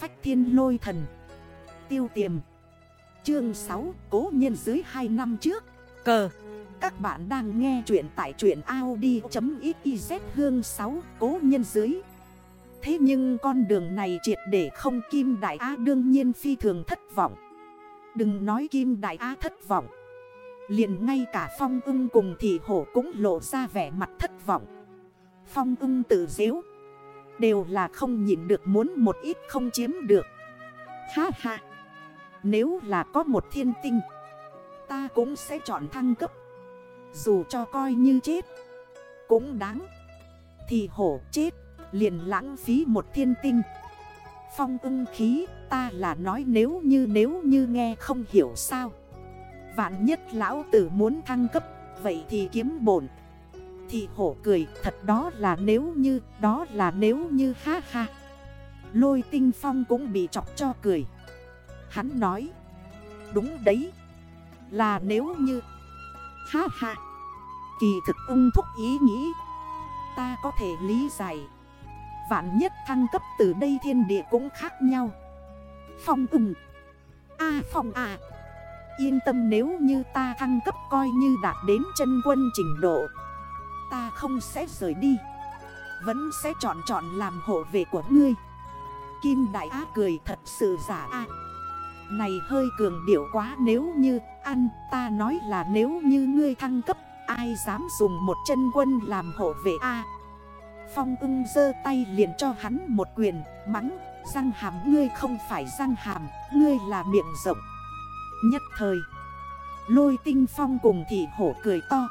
phách thiên lôi thần. Tiêu tiềm. Chương 6 Cố nhân dưới 2 năm trước. Cờ. Các bạn đang nghe chuyện tại truyện Audi.xyz hương 6 Cố nhân dưới. Thế nhưng con đường này triệt để không Kim Đại Á đương nhiên phi thường thất vọng. Đừng nói Kim Đại Á thất vọng. Liền ngay cả Phong ưng cùng thị hổ cũng lộ ra vẻ mặt thất vọng. Phong ưng tự dễu. Đều là không nhịn được muốn một ít không chiếm được. Ha ha. Nếu là có một thiên tinh, Ta cũng sẽ chọn thăng cấp. Dù cho coi như chết, Cũng đáng. Thì hổ chết, Liền lãng phí một thiên tinh. Phong ưng khí, Ta là nói nếu như nếu như nghe không hiểu sao. Vạn nhất lão tử muốn thăng cấp, Vậy thì kiếm bổn thì hổ cười, thật đó là nếu như, Đó là nếu như, ha ha. Lôi tinh phong cũng bị chọc cho cười. Hắn nói, Đúng đấy, Là nếu như. Ha ha. Kỳ thực ung thúc ý nghĩ, Ta có thể lý giải. Vạn nhất thăng cấp từ đây thiên địa cũng khác nhau. Phong ung. A phong à Yên tâm nếu như ta thăng cấp coi như đạt đến chân quân trình độ. Ta không sẽ rời đi. Vẫn sẽ chọn chọn làm hộ vệ của ngươi. Kim Đại Á cười thật sự giả a. Này hơi cường điệu quá, nếu như ăn, ta nói là nếu như ngươi thăng cấp, Ai dám dùng một chân quân làm hộ vệ a? Phong ưng dơ tay liền cho hắn một quyền, Mắng, răng hàm, ngươi không phải răng hàm, Ngươi là miệng rộng. Nhất thời, Lôi tinh phong cùng thị hổ cười to.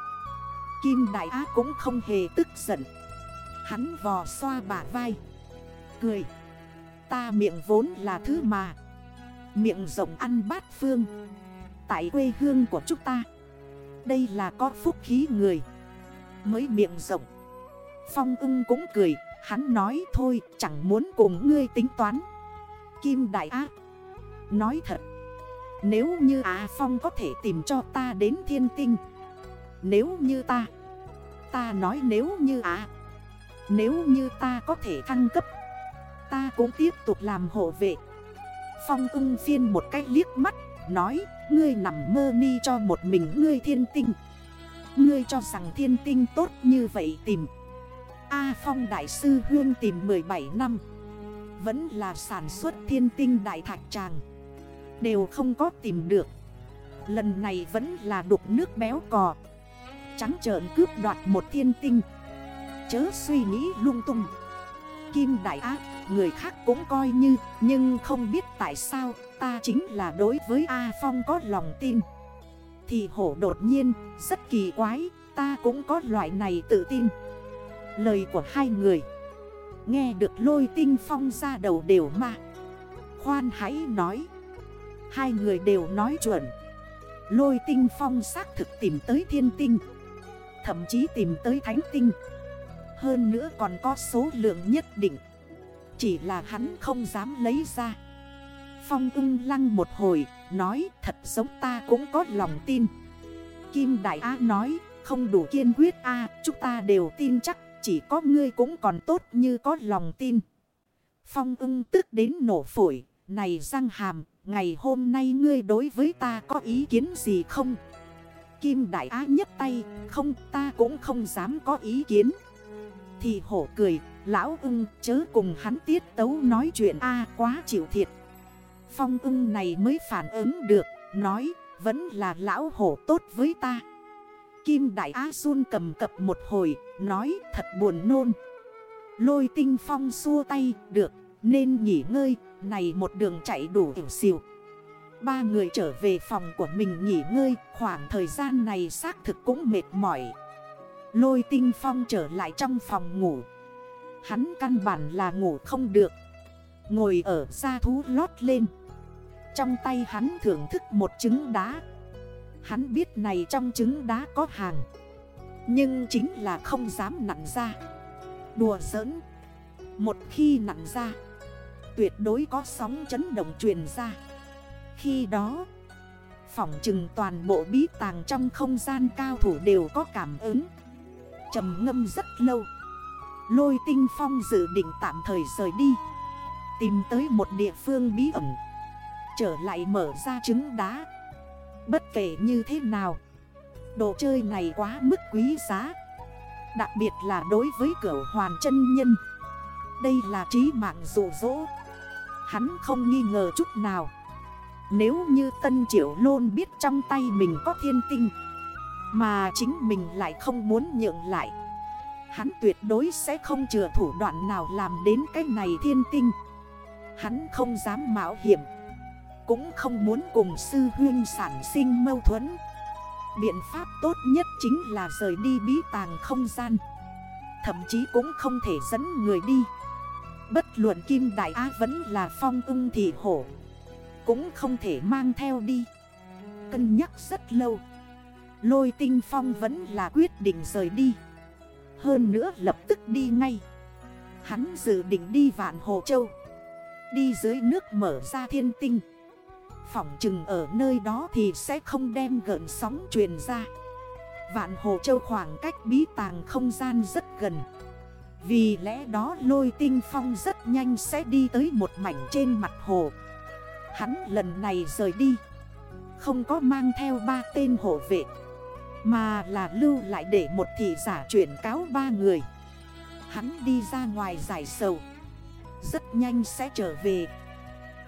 Kim đại á cũng không hề tức giận. Hắn vò xoa bả vai. Cười. Ta miệng vốn là thứ mà. Miệng rộng ăn bát phương. Tại quê hương của chúng ta. Đây là có phúc khí người. Mới miệng rộng. Phong ưng cũng cười. Hắn nói thôi, chẳng muốn cùng ngươi tính toán. Kim Đại Á. Nói thật. Nếu như Á Phong có thể tìm cho ta đến thiên tinh nếu như ta Ta nói nếu như à, Nếu như ta có thể thăng cấp Ta cũng tiếp tục làm hộ vệ. Phong ưng phiên một cách liếc mắt Nói Ngươi nằm mơ ni cho một mình ngươi thiên tinh. Ngươi cho rằng thiên tinh tốt như vậy tìm. A Phong Đại sư Hương tìm 17 năm. Vẫn là sản xuất thiên tinh đại thạch tràng. Đều không có tìm được. Lần này vẫn là đục nước béo cò. Trắng trợn cướp đoạt một thiên tinh. Chớ suy nghĩ lung tung. Kim Đại ác, Người khác cũng coi như Nhưng không biết tại sao Ta chính là đối với A Phong có lòng tin. Thì hổ đột nhiên Rất kỳ quái Ta cũng có loại này tự tin. Lời của hai người. Nghe được lôi tinh phong ra đầu đều mà Khoan hãy nói. Hai người đều nói chuẩn. Lôi tinh phong xác thực tìm tới thiên tinh. Thậm chí tìm tới thánh tinh Hơn nữa còn có số lượng nhất định Chỉ là hắn không dám lấy ra Phong ung lăng một hồi Nói thật giống ta cũng có lòng tin Kim Đại A nói Không đủ kiên quyết A Chúng ta đều tin chắc chỉ có ngươi cũng còn tốt như có lòng tin. Phong ưng tức đến nổ phổi. Này răng hàm, ngày hôm nay ngươi đối với ta có ý kiến gì không? Kim Đại Á nhấp tay, không ta cũng không dám có ý kiến. Thì hổ cười, lão ưng chớ cùng hắn tiết tấu nói chuyện a quá chịu thiệt. Phong ưng này mới phản ứng được, nói vẫn là lão hổ tốt với ta. Kim Đại Á run cầm cập một hồi, nói thật buồn nôn. Lôi tinh phong xua tay, được, nên nghỉ ngơi, này một đường chạy đủ hiểu xìu. Ba người trở về phòng của mình nghỉ ngơi, khoảng thời gian này xác thực cũng mệt mỏi. Lôi tinh phong trở lại trong phòng ngủ. Hắn căn bản là ngủ không được. Ngồi ở xa thú lót lên. Trong tay hắn thưởng thức một trứng đá. Hắn biết này trong trứng đá có hàng Nhưng chính là không dám nặng ra Đùa giỡn Một khi nặng ra Tuyệt đối có sóng chấn động truyền ra khi đó, Phỏng chừng toàn bộ bí tàng trong không gian cao thủ đều có cảm ứng. Trầm ngâm rất lâu, Lôi tinh phong dự định tạm thời rời đi, Tìm tới một địa phương bí ẩn, Trở lại mở ra trứng đá. Bất kể như thế nào, Đồ chơi này quá mức quý giá, Đặc biệt là đối với cửa hoàn chân nhân. Đây là trí mạng dụ dỗ. Hắn không nghi ngờ chút nào. Nếu như Tân Triệu Lôn biết trong tay mình có thiên tinh, Mà chính mình lại không muốn nhượng lại, Hắn tuyệt đối sẽ không chừa thủ đoạn nào làm đến cái này thiên tinh. Hắn không dám mạo hiểm, Cũng không muốn cùng sư huyên sản sinh mâu thuẫn. Biện pháp tốt nhất chính là rời đi bí tàng không gian, Thậm chí cũng không thể dẫn người đi. Bất luận Kim Đại Á vẫn là phong ưng thị hổ. Cũng không thể mang theo đi. Cân nhắc rất lâu. Lôi tinh phong vẫn là quyết định rời đi. Hơn nữa lập tức đi ngay. Hắn dự định đi vạn Hồ Châu. Đi dưới nước mở ra thiên tinh. Phỏng chừng ở nơi đó thì sẽ không đem gợn sóng truyền ra. Vạn Hồ Châu khoảng cách bí tàng không gian rất gần. Vì lẽ đó lôi tinh phong rất nhanh sẽ đi tới một mảnh trên mặt hồ. Hắn lần này rời đi. Không có mang theo ba tên hộ vệ, Mà là lưu lại để một thị giả chuyển cáo ba người. Hắn đi ra ngoài giải sầu, Rất nhanh sẽ trở về.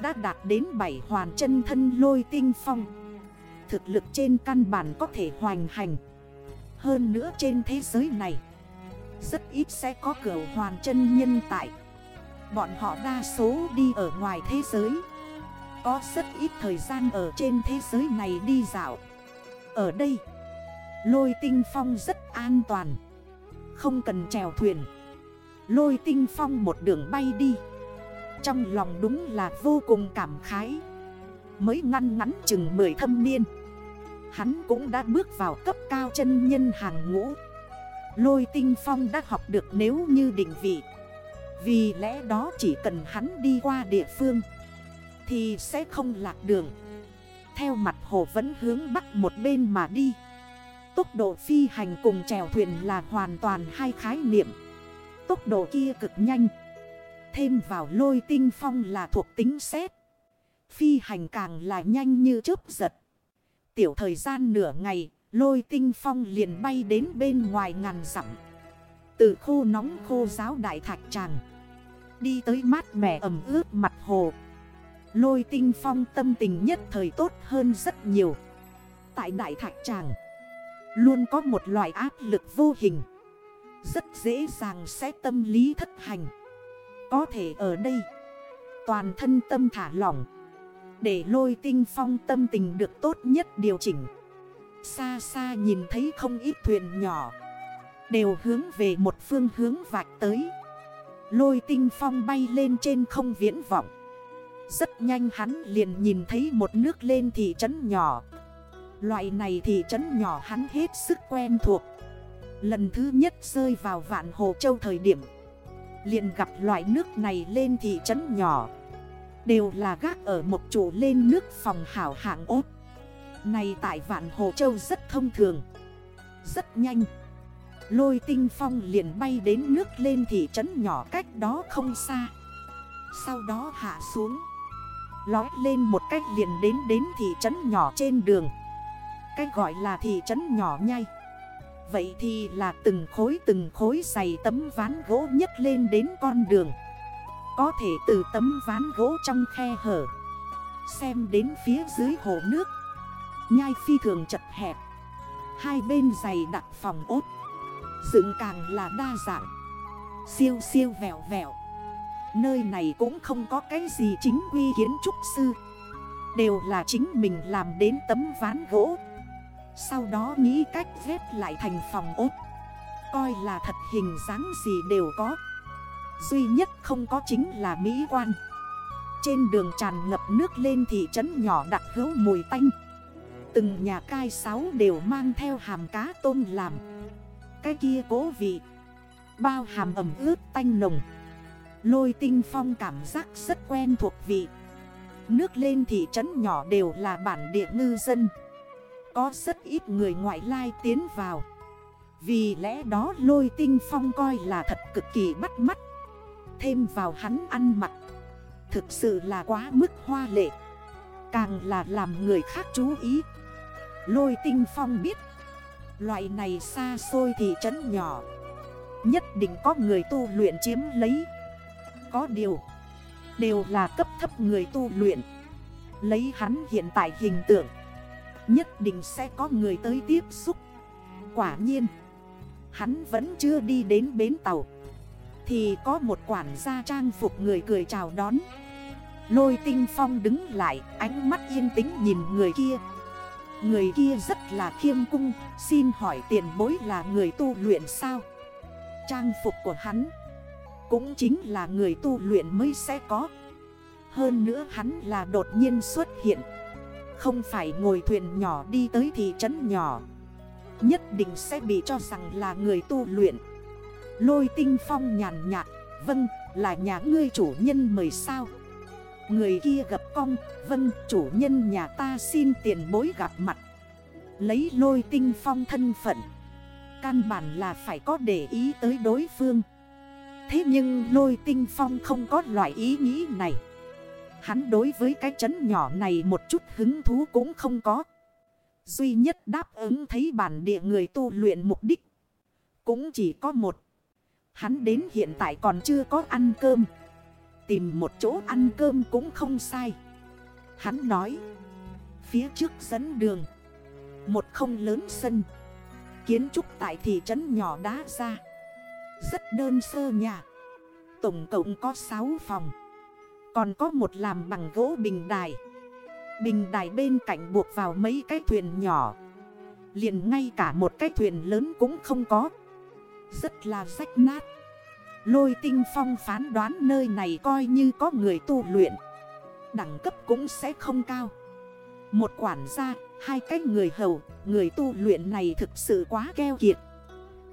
Đã đạt đến bảy hoàn chân thân lôi tinh phong, Thực lực trên căn bản có thể hoành hành. Hơn nữa trên thế giới này, Rất ít sẽ có cửa hoàn chân nhân tại. Bọn họ đa số đi ở ngoài thế giới. Có rất ít thời gian ở trên thế giới này đi dạo. Ở đây, Lôi tinh phong rất an toàn. Không cần chèo thuyền. Lôi tinh phong một đường bay đi. Trong lòng đúng là vô cùng cảm khái. Mới ngăn ngắn chừng 10 thâm niên, Hắn cũng đã bước vào cấp cao chân nhân hàng ngũ. Lôi tinh phong đã học được nếu như định vị. Vì lẽ đó chỉ cần hắn đi qua địa phương thì sẽ không lạc đường Theo mặt hồ vẫn hướng bắc một bên mà đi Tốc độ phi hành cùng chèo thuyền là hoàn toàn hai khái niệm Tốc độ kia cực nhanh Thêm vào lôi tinh phong là thuộc tính xét. Phi hành càng là nhanh như chớp giật. Tiểu thời gian nửa ngày, lôi tinh phong liền bay đến bên ngoài ngàn dặm Từ khô nóng khô giáo đại thạch tràng. Đi tới mát mẻ ẩm ướt mặt hồ. Lôi tinh phong tâm tình nhất thời tốt hơn rất nhiều. Tại đại thạch tràng, luôn có một loại áp lực vô hình. Rất dễ dàng sẽ tâm lý thất hành. Có thể ở đây Toàn thân tâm thả lỏng Để lôi tinh phong tâm tình được tốt nhất điều chỉnh Xa xa nhìn thấy không ít thuyền nhỏ Đều hướng về một phương hướng vạch tới Lôi tinh phong bay lên trên không viễn vọng rất nhanh hắn liền nhìn thấy một nước lên thị trấn nhỏ. Loại này thị trấn nhỏ hắn hết sức quen thuộc. Lần thứ nhất rơi vào vạn hồ châu thời điểm, liền gặp loại nước này lên thị trấn nhỏ. Đều là gác ở một chỗ lên nước phòng hảo hạng ốt. Này tại Vạn Hồ Châu rất thông thường, Rất nhanh. Lôi tinh phong liền bay đến nước lên thị trấn nhỏ cách đó không xa. Sau đó hạ xuống. Lói lên một cách liền đến đến thị trấn nhỏ trên đường. Cách gọi là thị trấn nhỏ nhai. Vậy thì là từng khối từng khối dày tấm ván gỗ nhấc lên đến con đường. Có thể từ tấm ván gỗ trong khe hở, Xem đến phía dưới hồ nước. Nhai phi thường chật hẹp. Hai bên dày đặt phòng ốt. Dựng càng là đa dạng. Siêu siêu vẹo vẹo. Nơi này cũng không có cái gì chính quy kiến trúc sư. Đều là chính mình làm đến tấm ván gỗ. Sau đó nghĩ cách ghép lại thành phòng ốt. Coi là thật hình dáng gì đều có. Duy nhất không có chính là mỹ quan. Trên đường tràn ngập nước lên thị trấn nhỏ đặc hữu mùi tanh. Từng nhà cai sáu đều mang theo hàm cá tôm làm. Cái kia cố vị. Bao hàm ẩm ướt tanh nồng. Lôi tinh phong cảm giác rất quen thuộc vị. Nước lên thị trấn nhỏ đều là bản địa ngư dân. Có rất ít người ngoại lai tiến vào. Vì lẽ đó lôi tinh phong coi là thật cực kỳ bắt mắt. Thêm vào hắn ăn mặc, Thực sự là quá mức hoa lệ. Càng là làm người khác chú ý. Lôi tinh phong biết, Loại này xa xôi thì trấn nhỏ, Nhất định có người tu luyện chiếm lấy. Có điều, Đều là cấp thấp người tu luyện. Lấy hắn hiện tại hình tượng, Nhất định sẽ có người tới tiếp xúc. Quả nhiên, Hắn vẫn chưa đi đến bến tàu, Thì có một quản gia trang phục người cười chào đón. Lôi tinh phong đứng lại, Ánh mắt yên tĩnh nhìn người kia. Người kia rất là khiêm cung, Xin hỏi tiền bối là người tu luyện sao? Trang phục của hắn cũng chính là người tu luyện mới sẽ có. Hơn nữa hắn là đột nhiên xuất hiện. Không phải ngồi thuyền nhỏ đi tới thị trấn nhỏ. Nhất định sẽ bị cho rằng là người tu luyện. Lôi tinh phong nhàn nhạt. Vâng là nhà ngươi chủ nhân mời sao? Người kia gặp cong Vâng chủ nhân nhà ta xin tiền bối gặp mặt. Lấy lôi tinh phong thân phận. Căn bản là phải có để ý tới đối phương. Thế nhưng lôi tinh phong không có loại ý nghĩ này. Hắn đối với cái chấn nhỏ này một chút hứng thú cũng không có. Duy nhất đáp ứng thấy bản địa người tu luyện mục đích Cũng chỉ có một. Hắn đến hiện tại còn chưa có ăn cơm. Tìm một chỗ ăn cơm cũng không sai. Hắn nói, Phía trước dẫn đường, Một không lớn sân, Kiến trúc tại thị trấn nhỏ đá ra. Rất đơn sơ nhà Tổng cộng có 6 phòng. Còn có một làm bằng gỗ bình đài. Bình đài bên cạnh buộc vào mấy cái thuyền nhỏ. Liền ngay cả một cái thuyền lớn cũng không có. Rất là rách nát. Lôi tinh phong phán đoán nơi này coi như có người tu luyện. Đẳng cấp cũng sẽ không cao. Một quản gia, hai cái người hầu, người tu luyện này thực sự quá keo kiệt.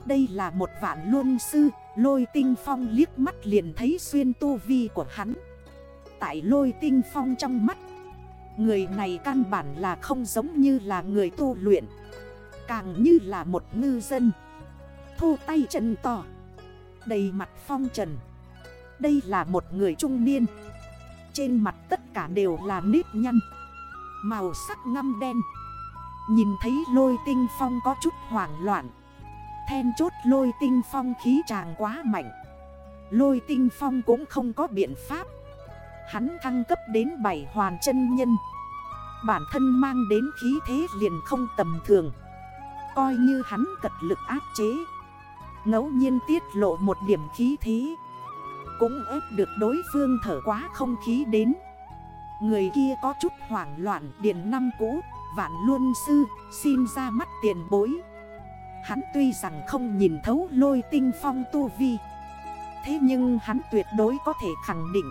Đây là một vạn luân sư, lôi tinh phong liếc mắt liền thấy xuyên tu vi của hắn. Tại lôi tinh phong trong mắt Người này căn bản là không giống như là người tu luyện Càng như là một ngư dân. Thu tay chân to Đầy mặt phong trần. Đây là một người trung niên. Trên mặt tất cả đều là nếp nhăn Màu sắc ngăm đen. Nhìn thấy lôi tinh phong có chút hoảng loạn Then chốt lôi tinh phong khí tràng quá mạnh. Lôi tinh phong cũng không có biện pháp. Hắn thăng cấp đến bảy hoàn chân nhân. Bản thân mang đến khí thế liền không tầm thường. Coi như hắn cật lực áp chế. Ngẫu nhiên tiết lộ một điểm khí thế. Cũng ép được đối phương thở quá không khí đến. Người kia có chút hoảng loạn, điện năm cũ, Vạn luân sư, xin ra mắt tiền bối. Hắn tuy rằng không nhìn thấu lôi tinh phong tu vi, Thế nhưng hắn tuyệt đối có thể khẳng định,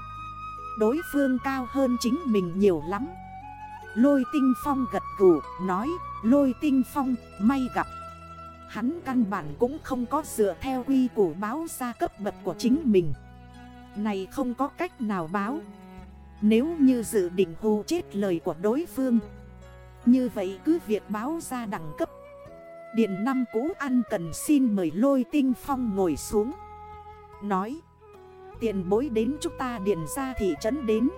Đối phương cao hơn chính mình nhiều lắm. Lôi tinh phong gật gù, nói, Lôi tinh phong, may gặp. Hắn căn bản cũng không có dựa theo quy củ báo ra cấp bậc của chính mình. Này không có cách nào báo. Nếu như dự định hù chết lời của đối phương, Như vậy cứ việc báo ra đẳng cấp Điện năm cũ ăn cần xin mời lôi tinh phong ngồi xuống. Nói Tiền bối đến chúng ta điện ra thị trấn đến.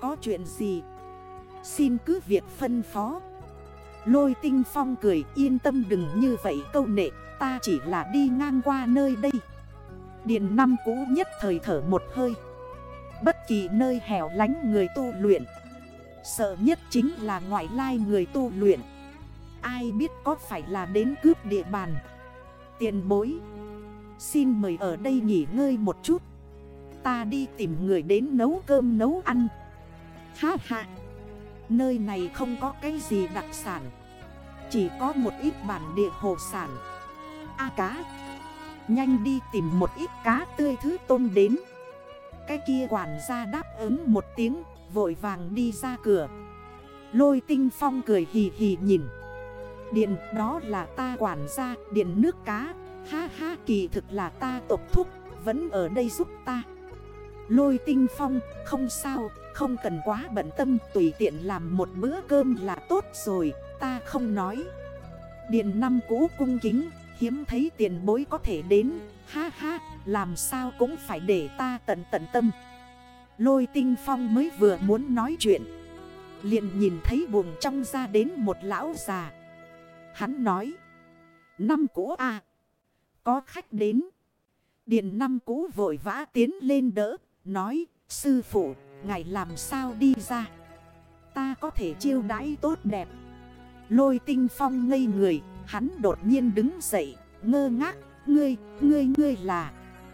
Có chuyện gì? Xin cứ việc phân phó. Lôi tinh phong cười, yên tâm đừng như vậy câu nệ, Ta chỉ là đi ngang qua nơi đây. Điện năm cũ nhất thời thở một hơi. Bất kỳ nơi hẻo lánh người tu luyện, Sợ nhất chính là ngoại lai người tu luyện. Ai biết có phải là đến cướp địa bàn? Tiền bối, Xin mời ở đây nghỉ ngơi một chút. Ta đi tìm người đến nấu cơm nấu ăn. Ha ha, Nơi này không có cái gì đặc sản. Chỉ có một ít bản địa hồ sản. A cá, Nhanh đi tìm một ít cá tươi thứ tôm đến. Cái kia quản gia đáp ứng một tiếng, Vội vàng đi ra cửa. Lôi tinh phong cười hì hì nhìn. Điện, đó là ta quản gia, Điện nước cá. Ha ha, kỳ thực là ta tộc thúc, Vẫn ở đây giúp ta. Lôi tinh phong, không sao, không cần quá bận tâm, tùy tiện làm một bữa cơm là tốt rồi, Ta không nói. Điện năm cũ cung kính, Hiếm thấy tiền bối có thể đến. Ha ha, Làm sao cũng phải để ta tận tận tâm. Lôi tinh phong mới vừa muốn nói chuyện, liền nhìn thấy buồng trong ra đến một lão già. Hắn nói. Năm cũ à. Có khách đến. Điện năm cũ vội vã tiến lên đỡ. Nói sư phụ Ngài làm sao đi ra? Ta có thể chiêu đãi tốt đẹp. Lôi tinh phong ngây người. Hắn đột nhiên đứng dậy Ngơ ngác. Ngươi, ngươi, ngươi là